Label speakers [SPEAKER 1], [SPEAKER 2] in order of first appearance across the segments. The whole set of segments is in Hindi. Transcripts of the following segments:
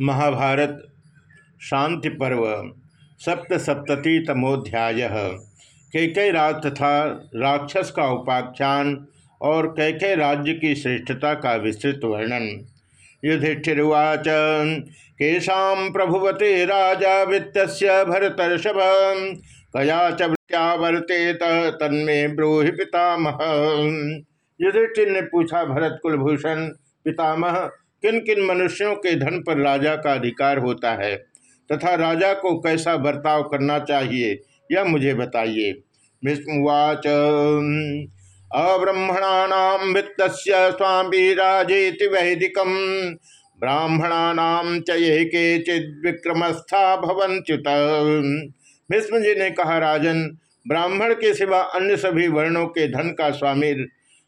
[SPEAKER 1] महाभारत, शांति पर्व, सप्तसप्ततितमोध्याय। कैकई राज तथा राक्षस का उपाख्यान और कैके राज्य की श्रेष्ठता का विस्तृत वर्णन। युधिष्ठिर्वाच, केशा प्रभुवते राजा वित्त भरतर्षभ, कया च वृत्यावर्तेत तन्मे ब्रूहि पितामह। युधिष्ठिर ने पूछा, भरत कुलभूषण, पितामह किन किन मनुष्यों के धन पर राजा का अधिकार होता है? तथा राजा को कैसा बर्ताव करना चाहिए, यह मुझे बताइए। भीष्मवाच अब्रह्मणानाम वित्त स्वामी राजेति वैदिकम। ब्राह्मणानाम च ये के चिद विक्रमस्था भवंत्युत भीष्म जी ने कहा, राजन, ब्राह्मण के सिवा अन्य सभी वर्णों के धन का स्वामी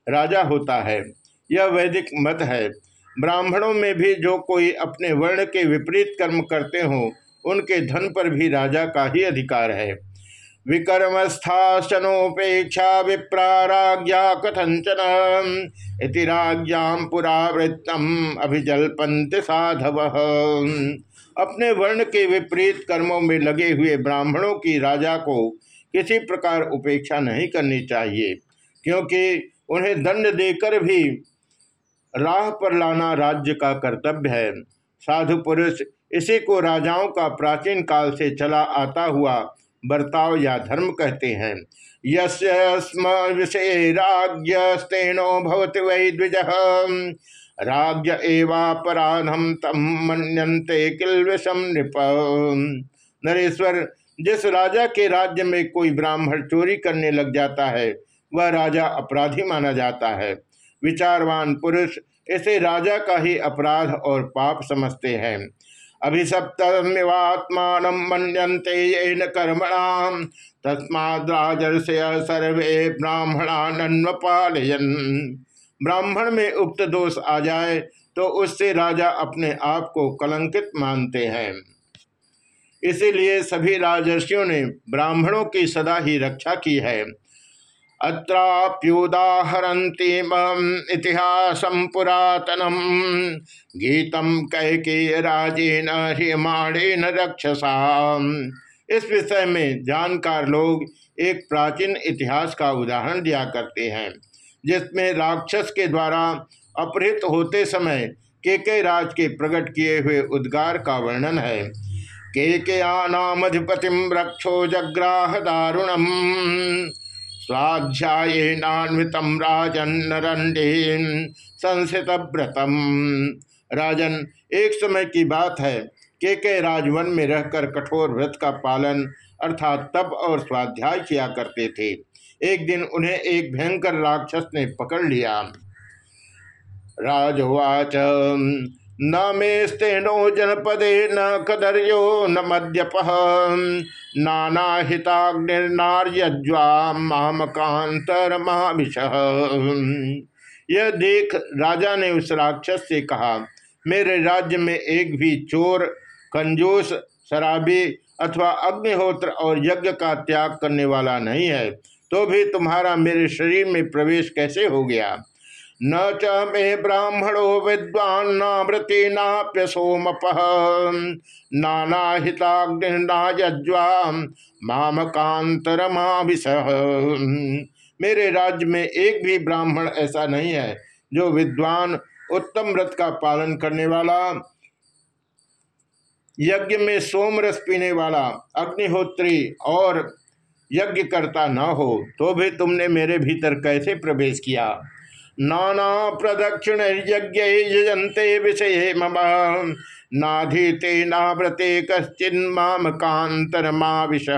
[SPEAKER 1] राजा होता है। यह वैदिक मत है। ब्राह्मणों में भी जो कोई अपने वर्ण के विपरीत कर्म करते हो, उनके धन पर भी राजा का ही अधिकार है। विकर्मस्थाशनोपेक्षा विप्राज्ञा कथंचन पुरावृत्तम अभिजल्पंत साधव। अपने वर्ण के विपरीत कर्मों में लगे हुए ब्राह्मणों की राजा को किसी प्रकार उपेक्षा नहीं करनी चाहिए, क्योंकि उन्हें दंड देकर भी राह पर लाना राज्य का कर्तव्य है। साधु पुरुष इसी को राजाओं का प्राचीन काल से चला आता हुआ बर्ताव या धर्म कहते हैं। यस्म विषय राज्यस्तेनो भवति वै द्विज। राज्य एवापराधम तम मनते किल विषम नृप। नरेश्वर, जिस राजा के राज्य में कोई ब्राह्मण चोरी करने लग जाता है, वह राजा अपराधी माना जाता है। विचारवान पुरुष इसे राजा का ही अपराध और पाप समझते हैं। अभिसप्तमिवात्मान मनते ये न कर्मणाम तस्माद्राजर्षय सर्वे ब्राह्मणान्वपालयन ब्राह्मण में उक्त दोष आ जाए तो उससे राजा अपने आप को कलंकित मानते हैं। इसीलिए सभी राजर्षियों ने ब्राह्मणों की सदा ही रक्षा की है। अत्राप्युदाहरतीम इतिहासम पुरातनम। गीतम कैकेय राजेन ह्रियमाणेन रक्षसा इस विषय में जानकार लोग एक प्राचीन इतिहास का उदाहरण दिया करते हैं, जिसमें राक्षस के द्वारा अपहृत होते समय के के राज के प्रकट किए हुए उद्गार का वर्णन है। के के नामधिपतिम रक्षो जग्राह दारुणम स्वाध्यायेनान्वितम राजन संसित व्रतम राजन, एक समय की बात है के के राजवन में रहकर कठोर व्रत का पालन अर्थात तप और स्वाध्याय किया करते थे। एक दिन उन्हें एक भयंकर राक्षस ने पकड़ लिया। राजवाच न मे स्तेनो जनपदे न कदर्यो न मद्यप। नानाहिताग्निर्नार्यज्वा महाविष यह देख राजा ने उस राक्षस से कहा, मेरे राज्य में एक भी चोर, कंजूस, शराबी अथवा अग्निहोत्र और यज्ञ का त्याग करने वाला नहीं है तो भी तुम्हारा मेरे शरीर में प्रवेश कैसे हो गया? न च मे ब्राह्मणो विद्वान्नावृति नाप्यसोमप नानाहिताग्निर्नायज्वा मामकांतरमाभिष मेरे राज्य में एक भी ब्राह्मण ऐसा नहीं है जो विद्वान उत्तम व्रत का पालन करने वाला, यज्ञ में सोमरस पीने वाला, अग्निहोत्री और यज्ञ करता न हो तो भी तुमने मेरे भीतर कैसे प्रवेश किया? नाना प्रदक्षिण यज्ञ यजंते विषय मम। नाधीते नाव्रते कश्चिन्माम कांतर विष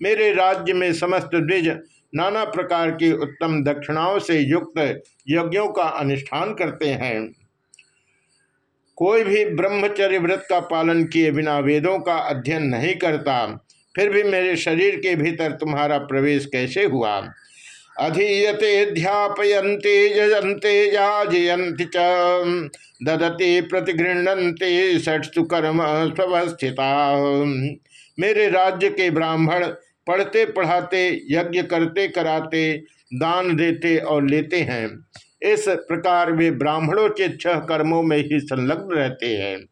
[SPEAKER 1] मेरे राज्य में समस्त द्विज नाना प्रकार की उत्तम दक्षिणाओं से युक्त यज्ञों का अनुष्ठान करते हैं। कोई भी ब्रह्मचर्य व्रत का पालन किए बिना वेदों का अध्ययन नहीं करता, फिर भी मेरे शरीर के भीतर तुम्हारा प्रवेश कैसे हुआ? अधीयते ध्यापयन्ते, यजन्ते, याजयन्ति च। ददते प्रतिगृहते षटसु कर्म स्वस्थिता। मेरे राज्य के ब्राह्मण पढ़ते, पढ़ाते, यज्ञ करते, कराते, दान देते और लेते हैं। इस प्रकार वे ब्राह्मणों के छह कर्मों में ही संलग्न रहते हैं।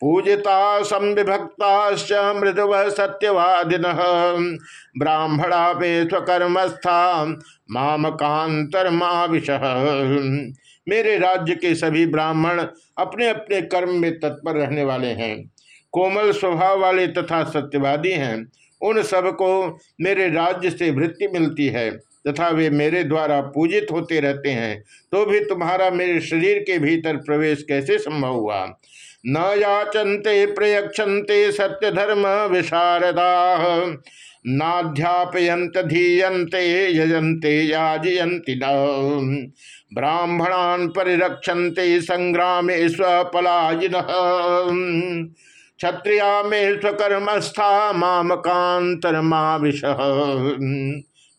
[SPEAKER 1] पूजिता संविभक्ता मृदव सत्यवादिन। ब्राह्मणा वे स्वकर्मस्था, माम कांतरमाविश मेरे राज्य के सभी ब्राह्मण अपने अपने कर्म में तत्पर रहने वाले हैं। कोमल स्वभाव वाले तथा सत्यवादी हैं। उन सबको मेरे राज्य से वृत्ति मिलती है तथा वे मेरे द्वारा पूजित होते रहते हैं। तो भी तुम्हारा मेरे शरीर के भीतर प्रवेश कैसे संभव हुआ? न याचनते प्रयक्षते सत्य धर्म विशारदा। नाध्यापयंत धीयन्ते, यजन्ते, याजयन्ति न। ब्राह्मणान परिरक्षन्ते संग्राम स्वपलायिन। क्षत्रिया में स्वकर्मस्था माम कांतरमाविश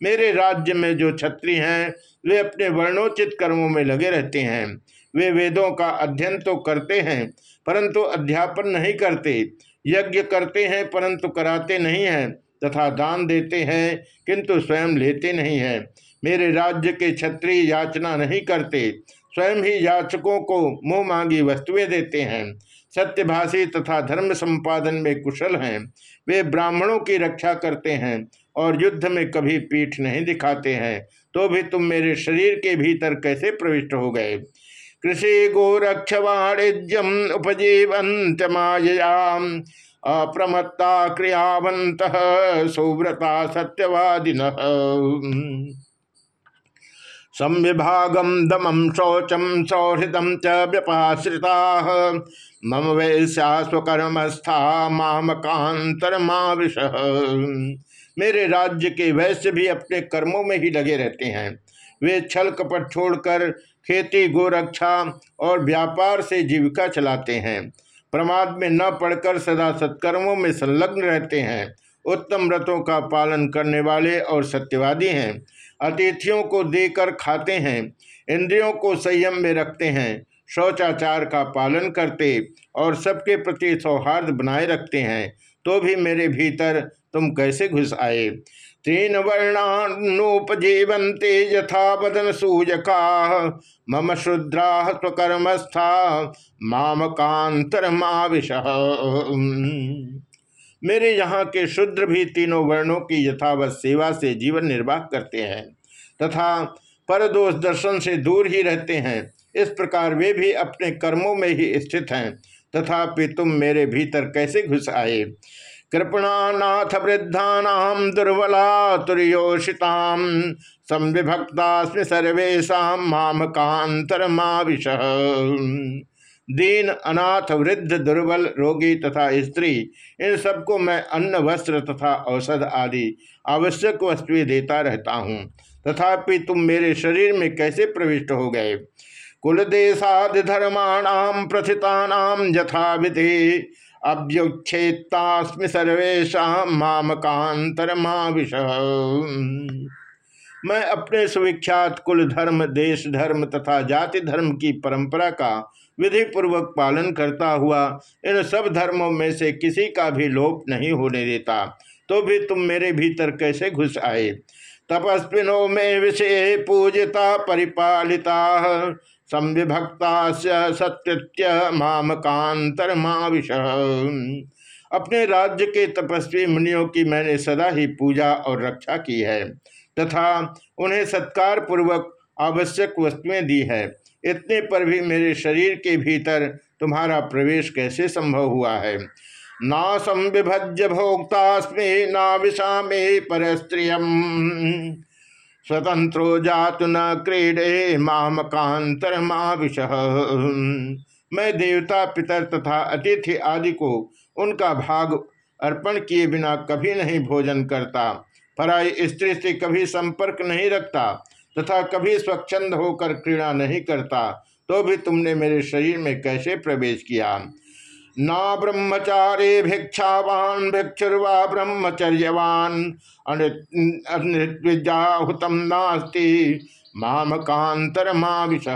[SPEAKER 1] मेरे राज्य में जो क्षत्रिय हैं, वे अपने वर्णोचित कर्मों में लगे रहते हैं। वे वेदों का अध्ययन तो करते हैं, परंतु अध्यापन नहीं करते। यज्ञ करते हैं, परंतु कराते नहीं हैं, तथा दान देते हैं, किंतु स्वयं लेते नहीं हैं। मेरे राज्य के क्षत्रिय याचना नहीं करते, स्वयं ही याचकों को मुँह मांगी वस्तुएँ देते हैं। सत्यभाषी तथा धर्म संपादन में कुशल हैं, वे ब्राह्मणों की रक्षा करते हैं, और युद्ध में कभी पीठ नहीं दिखाते हैं तो भी तुम मेरे शरीर के भीतर कैसे प्रविष्ट हो गए? कृषि गोरक्ष वाणिज्यम उपजीवंत मायाम अप्रमत्ता क्रियावंत सुव्रता सत्यवादिन। संविभागम दमम शौचम सौहृदम च व्यपाश्रिता। मम वैश्या स्वकर्मस्था माम कांतरमाविश मेरे राज्य के वैश्य भी अपने कर्मों में ही लगे रहते हैं। वे छल कपट छोड़कर खेती, गोरक्षा और व्यापार से जीविका चलाते हैं। प्रमाद में न पड़कर सदा सत्कर्मों में संलग्न रहते हैं। उत्तम व्रतों का पालन करने वाले और सत्यवादी हैं। अतिथियों को देकर खाते हैं। इंद्रियों को संयम में रखते हैं। शौचाचार का पालन करते और सबके प्रति सौहार्द बनाए रखते हैं। तो भी मेरे भीतर तुम कैसे घुस आए? तीन वर्णानुपजीवंते यथा बदन सूजका मम शुद्रा स्वकर्मस्था माम कांतर मेरे यहाँ के शुद्र भी तीनों वर्णों की यथावत सेवा से जीवन निर्वाह करते हैं, तथा परदोष दर्शन से दूर ही रहते हैं। इस प्रकार वे भी अपने कर्मों में ही स्थित हैं, तथापि तुम मेरे भीतर कैसे घुस आए? कृपणानाथ वृद्धा दुर्बला तुर्योषिताम संविभक्ता सर्वेशा माम कांतर माविश दीन, अनाथ, वृद्ध, दुर्बल, रोगी तथा स्त्री, इन सबको मैं अन्न, वस्त्र तथा औषध आदि आवश्यक वस्तुएँ देता रहता हूँ। तथापि तुम मेरे शरीर में कैसे प्रविष्ट हो गए? कुल देशाधि धर्माणाम प्रथितानाम यथा विधि अभ्युच्छेत्तास्मि सर्वेशा माम कांतरमाविश मैं अपने सुविख्यात कुल धर्म, देश धर्म तथा जाति धर्म की परंपरा का विधि पूर्वक पालन करता हुआ इन सब धर्मों में से किसी का भी लोप नहीं होने देता तो भी तुम मेरे भीतर कैसे घुस आए? तपस्विनो में विषय पूजिता, परिपालिता। संविभक्ता सत्य माम कांतर माविश। अपने राज्य के तपस्वी मुनियों की मैंने सदा ही पूजा और रक्षा की है, तथा उन्हें सत्कार पूर्वक आवश्यक वस्तुएँ दी है। इतने पर भी मेरे शरीर के भीतर तुम्हारा प्रवेश कैसे संभव हुआ है? ना संविभज्य भोक्तास्मे, ना विषा में पर स्वतंत्रो जातु न क्रीडे माम कांतर विष मैं देवता, पितर तथा अतिथि आदि को उनका भाग अर्पण किए बिना कभी नहीं भोजन करता। पराई स्त्री से कभी संपर्क नहीं रखता तथा कभी स्वच्छंद होकर क्रीड़ा नहीं करता तो भी तुमने मेरे शरीर में कैसे प्रवेश किया? ना ब्रह्मचारे भिक्षावान, भिक्षुर्वा ब्रह्मचर्यवान। अनृत्विजाहुतम नास्ति माम कांतर माविश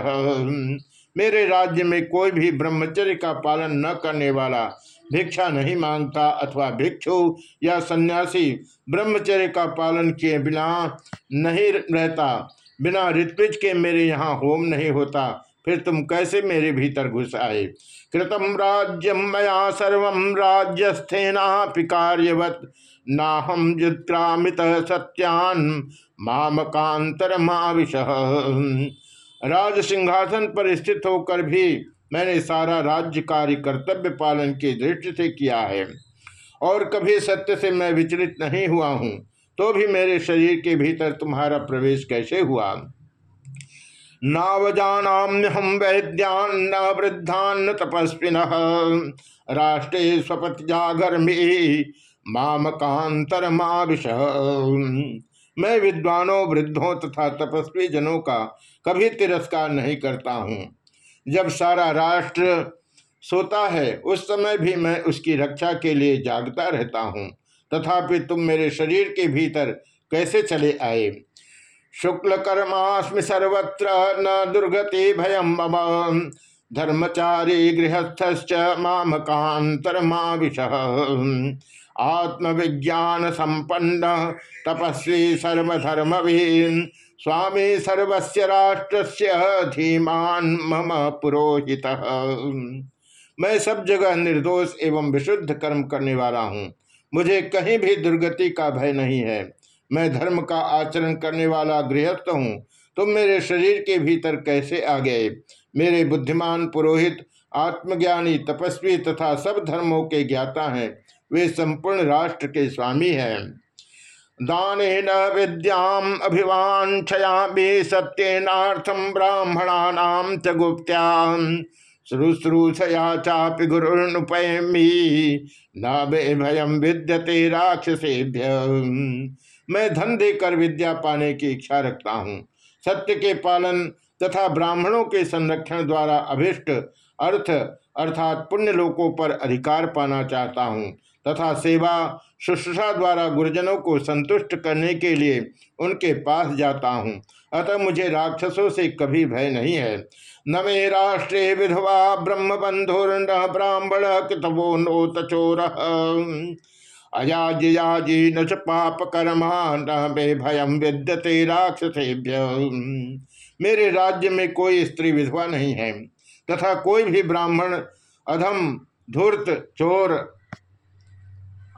[SPEAKER 1] मेरे राज्य में कोई भी ब्रह्मचर्य का पालन न करने वाला, भिक्षा नहीं माँगता अथवा भिक्षु या सन्यासी ब्रह्मचर्य का पालन किए बिना नहीं रहता, बिना ऋत्विज के मेरे यहाँ होम नहीं होता। फिर तुम कैसे मेरे भीतर घुस आए? कृतम राज्यम मया सर्व राज्यस्थेना कार्यवत। नाहम जुत्क्रामित सत्यान मामकांतर माविश राज सिंहासन पर स्थित होकर भी मैंने सारा राज्य कार्य कर्तव्य पालन की दृष्टि से किया है। और कभी सत्य से मैं विचलित नहीं हुआ हूँ तो भी मेरे शरीर के भीतर तुम्हारा प्रवेश कैसे हुआ? वैद्यान न वृद्धान न तपस्विन। राष्ट्रे स्वपति जागर में मामकांतर माविश। मैं विद्वानों, वृद्धों तथा तपस्वी जनों का कभी तिरस्कार नहीं करता हूँ। जब सारा राष्ट्र सोता है, उस समय भी मैं उसकी रक्षा के लिए जागता रहता हूँ। तथापि तुम मेरे शरीर के भीतर कैसे चले आए? शुक्ल कर्मास्मि सर्वत्र न दुर्गति भयम मम। धर्मचारी गृहस्थ मामकांतरमाविश आत्मविज्ञान संपन्न तपस्वी सर्वधर्मवीन। स्वामी सर्वस्य राष्ट्रस्य धीमान मम पुरोहित। मैं सब जगह निर्दोष एवं विशुद्ध कर्म करने वाला हूँ। मुझे कहीं भी दुर्गति का भय नहीं है। मैं धर्म का आचरण करने वाला गृहस्थ हूँ तुम मेरे शरीर के भीतर कैसे आ गए? मेरे बुद्धिमान, पुरोहित, आत्मज्ञानी, तपस्वी तथा सब धर्मों के ज्ञाता हैं, वे संपूर्ण राष्ट्र के स्वामी हैं। दान विद्याम अभिवांछयामी सत्यनाथम ब्राह्मणा च गुप्त्याम। शुश्रूषया चापि गुरुनुपयमी न भयम विद्यते राक्षसेभ्य मैं धन देकर विद्या पाने की इच्छा रखता हूँ। सत्य के पालन तथा ब्राह्मणों के संरक्षण द्वारा अभिष्ट अर्थ अर्थात पुण्य लोकों पर अधिकार पाना चाहता हूँ तथा सेवा शुश्रूषा द्वारा गुरुजनों को संतुष्ट करने के लिए उनके पास जाता हूँ। अतः मुझे राक्षसों से कभी भय नहीं है। न मे राष्ट्रे विधवा ब्रह्म बंधुर ब्राह्मण कितवो नो तचोर अयाजी न च पाप कर्मा न मे भयम विद्यते राक्षसेभ्य। मेरे राज्य में कोई स्त्री विधवा नहीं है, तथा कोई भी ब्राह्मण, अधम, धूर्त, चोर,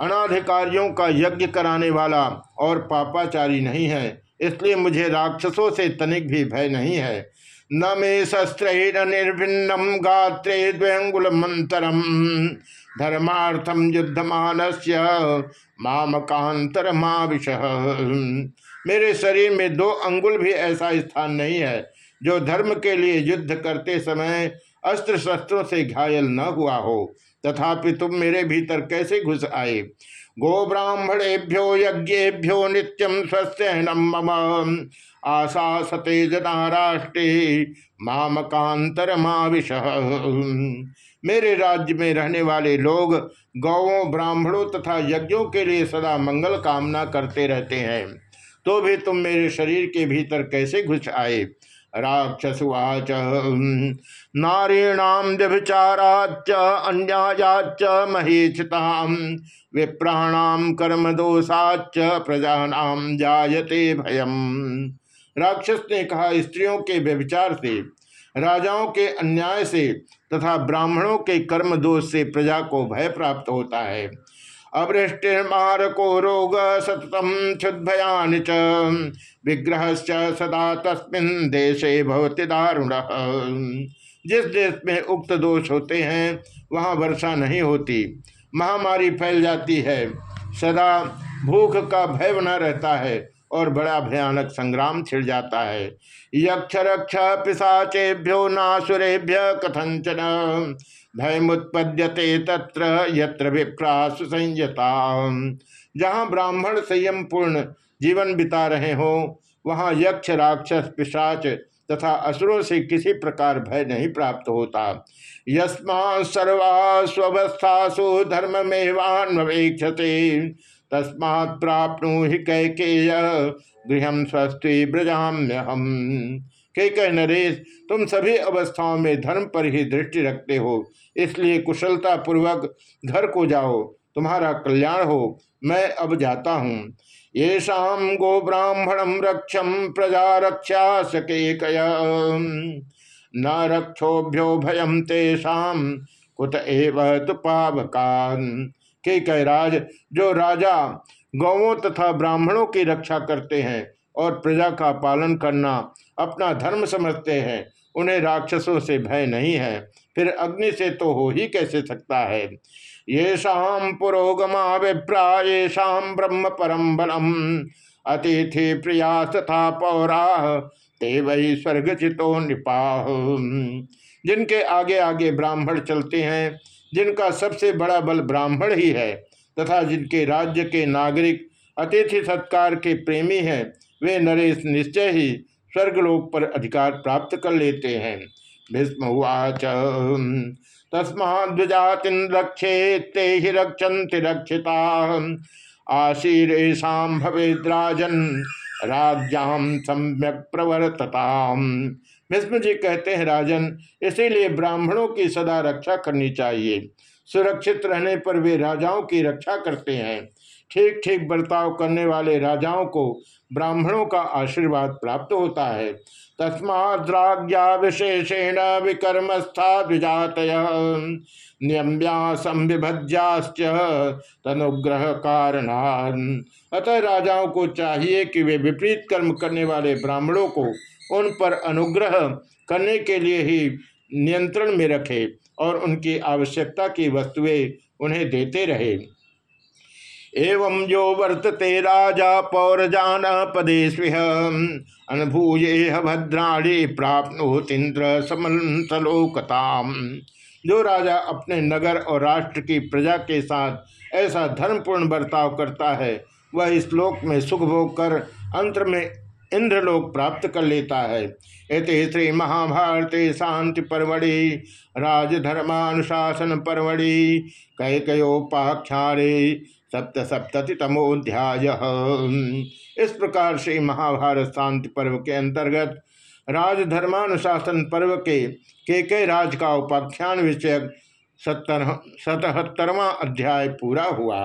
[SPEAKER 1] अनाधिकारियों का यज्ञ कराने वाला और पापाचारी नहीं है, इसलिए मुझे राक्षसों से तनिक भी भय नहीं है। न मे शस्त्र निर्भिन्नम गात्रे द्वंगुल मंत्रम धर्मार्थम युद्धमान मामकांतर माविश मेरे शरीर में दो अंगुल भी ऐसा स्थान नहीं है जो धर्म के लिए युद्ध करते समय अस्त्र शस्त्रों से घायल न हुआ हो। तथापि तुम मेरे भीतर कैसे घुस आए? गो ब्राह्मणेभ्यो यज्ञेभ्यो नित्यम स्वस्थनम मम। आशा सते जना राष्ट्रे मामकांतर माविश मेरे राज्य में रहने वाले लोग गौवों, ब्राह्मणों तथा यज्ञों के लिए सदा मंगल कामना करते रहते हैं। तो भी तुम मेरे शरीर के भीतर कैसे घुस आए? राक्षसुवाच नारीणाम व्यभिचाराच अन्यायाच महीक्षिताम विप्राणाम कर्म दोषाच प्रजानाम जायते भयम। राक्षस ने कहा, स्त्रियों के व्यभिचार से राजाओं के अन्याय से तथा ब्राह्मणों के कर्म दोष से प्रजा को भय प्राप्त होता है। अवृष्टिर्मारको रोग सततम क्षुद्भयान च। विग्रह सदा तस्मिन देशे भवति दारुण। जिस देश में उक्त दोष होते हैं, वहाँ वर्षा नहीं होती। महामारी फैल जाती है। सदा भूख का भय बना रहता है। और बड़ा भयानक संग्राम छिड़ जाता है। यक्ष रक्ष पिशाचेभ्यो नासुरेभ्य कथंचन। भयमुत्पद्यते तत्र यत्र विप्रास संयता जहाँ ब्राह्मण संयम पूर्ण जीवन बिता रहे हो, वहाँ यक्ष, राक्षस, पिशाच तथा असुरों से किसी प्रकार भय नहीं प्राप्त होता। यस्मा सर्वा स्वस्थासु धर्म मेवान्वेक्षते तस्मा प्राप्नु ही कैकेय। गृह स्वस्थी ब्रजाम्य हम के कह नरेश, तुम सभी अवस्थाओं में धर्म पर ही दृष्टि रखते हो, इसलिए कुशलता पूर्वक घर को जाओ, तुम्हारा कल्याण हो, मैं अब जाता हूँ। ये शाम गो ब्राह्मणम रक्षम प्रजा रक्षा सके न रक्षोभ्यो भयम तेषाम कुत एव तो पावकान के कह जो राजा गौवों तथा ब्राह्मणों की रक्षा करते हैं और प्रजा का पालन करना अपना धर्म समझते हैं, उन्हें राक्षसों से भय नहीं है, फिर अग्नि से तो हो ही कैसे सकता है? ये शाम पुरोगमा विप्रा ये शाम ब्रह्म परम बलम। अतिथि प्रिया तथा पौरा, ते वही स्वर्ग चितो निपा जिनके आगे आगे ब्राह्मण चलते हैं जिनका सबसे बड़ा बल ब्राह्मण ही है तथा जिनके राज्य के नागरिक अतिथि सत्कार के प्रेमी हैं, वे नरेश निश्चय ही स्वर्गलोक पर अधिकार प्राप्त कर लेते हैं। भीष्मवाच तस्मा द्विजातिन रक्षे ते ही रक्षन्ति रक्षिता। आशीरेशा भवेद्राजन राज्याम सम्यक प्रवर्तताम। भीष्म जी कहते हैं, राजन, इसीलिए ब्राह्मणों की सदा रक्षा करनी चाहिए। सुरक्षित रहने पर वे राजाओं की रक्षा करते हैं। ठीक ठीक बर्ताव करने वाले राजाओं को ब्राह्मणों का आशीर्वाद प्राप्त होता है। तस्माद्राज्ञा विशेषेण विकर्मस्था द्विजात नियम्या संविभज्याश्च तनुग्रह कारण अतः राजाओं को चाहिए कि वे विपरीत कर्म करने वाले ब्राह्मणों को उन पर अनुग्रह करने के लिए ही नियंत्रण में रखे और उनकी आवश्यकता की वस्तुएँ उन्हें देते रहे। एवं जो वर्तते राजा पौरजान पदेश अनुभूय भद्राणी प्राप्त इंद्र समलोकताम जो राजा अपने नगर और राष्ट्र की प्रजा के साथ ऐसा धर्मपूर्ण बर्ताव करता है, वह इस लोक में सुख भोग कर अंतर में इंद्रलोक प्राप्त कर लेता है। इति श्री महाभारत शांति परवड़ी राजधर्मानुशासन परवड़ी कैकयोपाख्यारे सप्त सप्तति तमोध्याय इस प्रकार से महाभारत शांति पर्व के अंतर्गत राजधर्मानुशासन पर्व के के के राज का उपाख्यान विषयक सत्तर, सतहत्तरवा अध्याय पूरा हुआ।